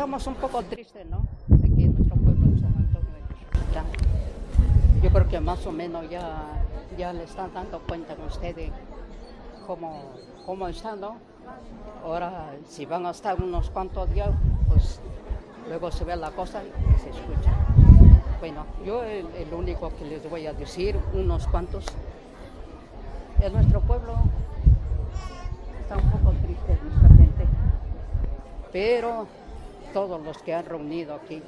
estamos un poco tristes, ¿no? De que nuestro pueblo en San Antonio está. Yo creo que más o menos ya, ya le están dando cuenta a ustedes cómo, cómo están, ¿no? Ahora, si van a estar unos cuantos días, pues luego se ve la cosa y se escucha. Bueno, yo el, el único que les voy a decir, unos cuantos, es nuestro pueblo está un poco triste nuestra gente, pero todos los que han reunido aquí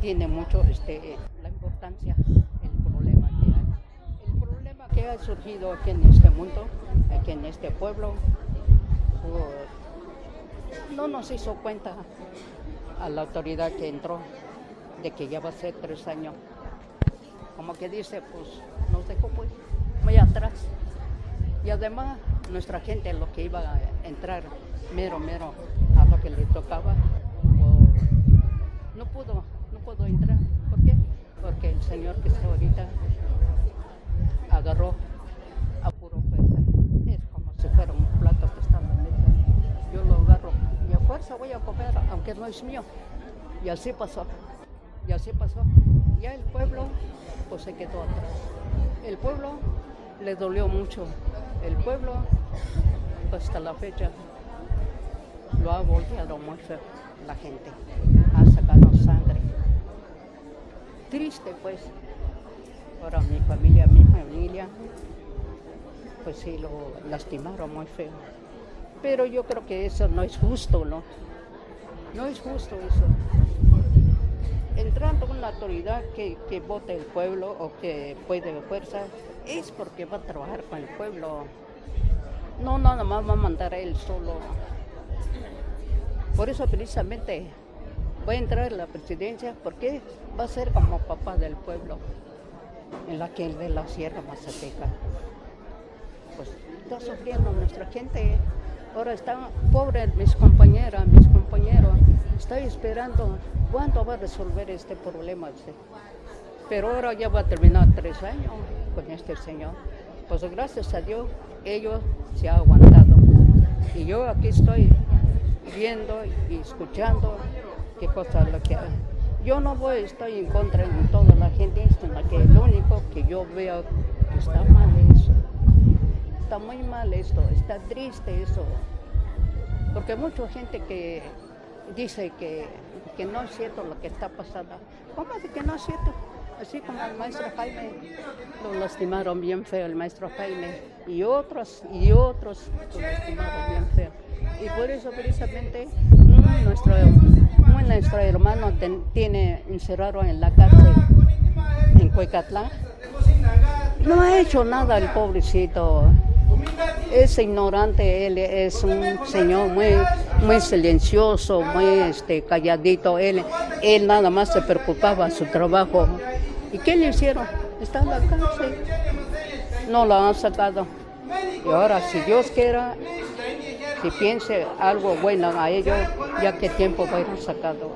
tienen mucho este, la importancia, el problema que hay. El problema que ha surgido aquí en este mundo, aquí en este pueblo, pues, no nos hizo cuenta a la autoridad que entró de que ya va a ser tres años. Como que dice, pues nos dejó pues muy atrás. Y además nuestra gente, lo que iba a entrar mero, mero a lo que le tocaba, no pudo, no pudo entrar. ¿Por qué? Porque el señor que está ahorita agarró a puro fuerza. Es como si fuera un plato que está en la mesa. Yo lo agarro y a fuerza voy a comer, aunque no es mío. Y así pasó. Y así pasó. Ya el pueblo pues se quedó atrás. El pueblo le dolió mucho. El pueblo hasta la fecha lo ha volteado muy feo la gente. Ha sacado sangre. Triste pues. Ahora mi familia, mi familia, pues sí lo lastimaron muy feo. Pero yo creo que eso no es justo, ¿no? No es justo eso. Entrando una autoridad que, que vote el pueblo o que puede de fuerza, es porque va a trabajar con el pueblo. No, nada más va a mandar a él solo. Por eso precisamente va a entrar en la presidencia porque va a ser como papá del pueblo, en la que de la Sierra Mazateca. Pues está sufriendo nuestra gente. Ahora están pobres mis compañeras, mis compañeros. Estoy esperando cuándo va a resolver este problema. Pero ahora ya va a terminar tres años con este señor. Pues gracias a Dios ellos se han aguantado. Y yo aquí estoy viendo y escuchando qué cosa es lo que hay. Yo no voy, estoy en contra de toda la gente, en la que lo único que yo veo que está mal eso. Está muy mal esto, está triste eso. Porque mucha gente que dice que, que no es cierto lo que está pasando. ¿Cómo es que no es cierto? Así como el maestro Jaime, lo lastimaron bien feo el maestro Jaime y otros y otros lo lastimaron bien feo. Por eso precisamente mm, nuestro, nuestro hermano tiene encerrado en la cárcel en Cuecatlán. No ha hecho nada el pobrecito. Es ignorante, él es un señor muy, muy silencioso, muy este, calladito. Él, él nada más se preocupaba su trabajo. ¿Y qué le hicieron? Está en la cárcel. No lo han sacado. Y ahora, si Dios quiera, si piense algo bueno a ellos, ya que tiempo va a ir sacado.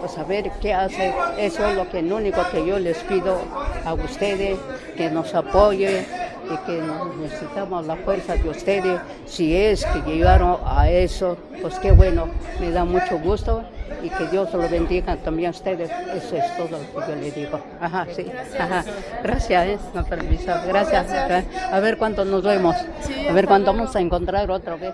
Pues a ver qué hace. Eso es lo que lo único que yo les pido a ustedes, que nos apoyen y que necesitamos la fuerza de ustedes. Si es que llegaron a eso, pues qué bueno, me da mucho gusto y que Dios lo bendiga también a ustedes. Eso es todo lo que yo le digo. Ajá, sí. Ajá. Gracias, ¿eh? No, permiso. Gracias. A ver cuándo nos vemos. A ver cuándo vamos a encontrar otra vez.